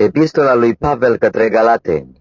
Epistola lui Pavel către Galateni.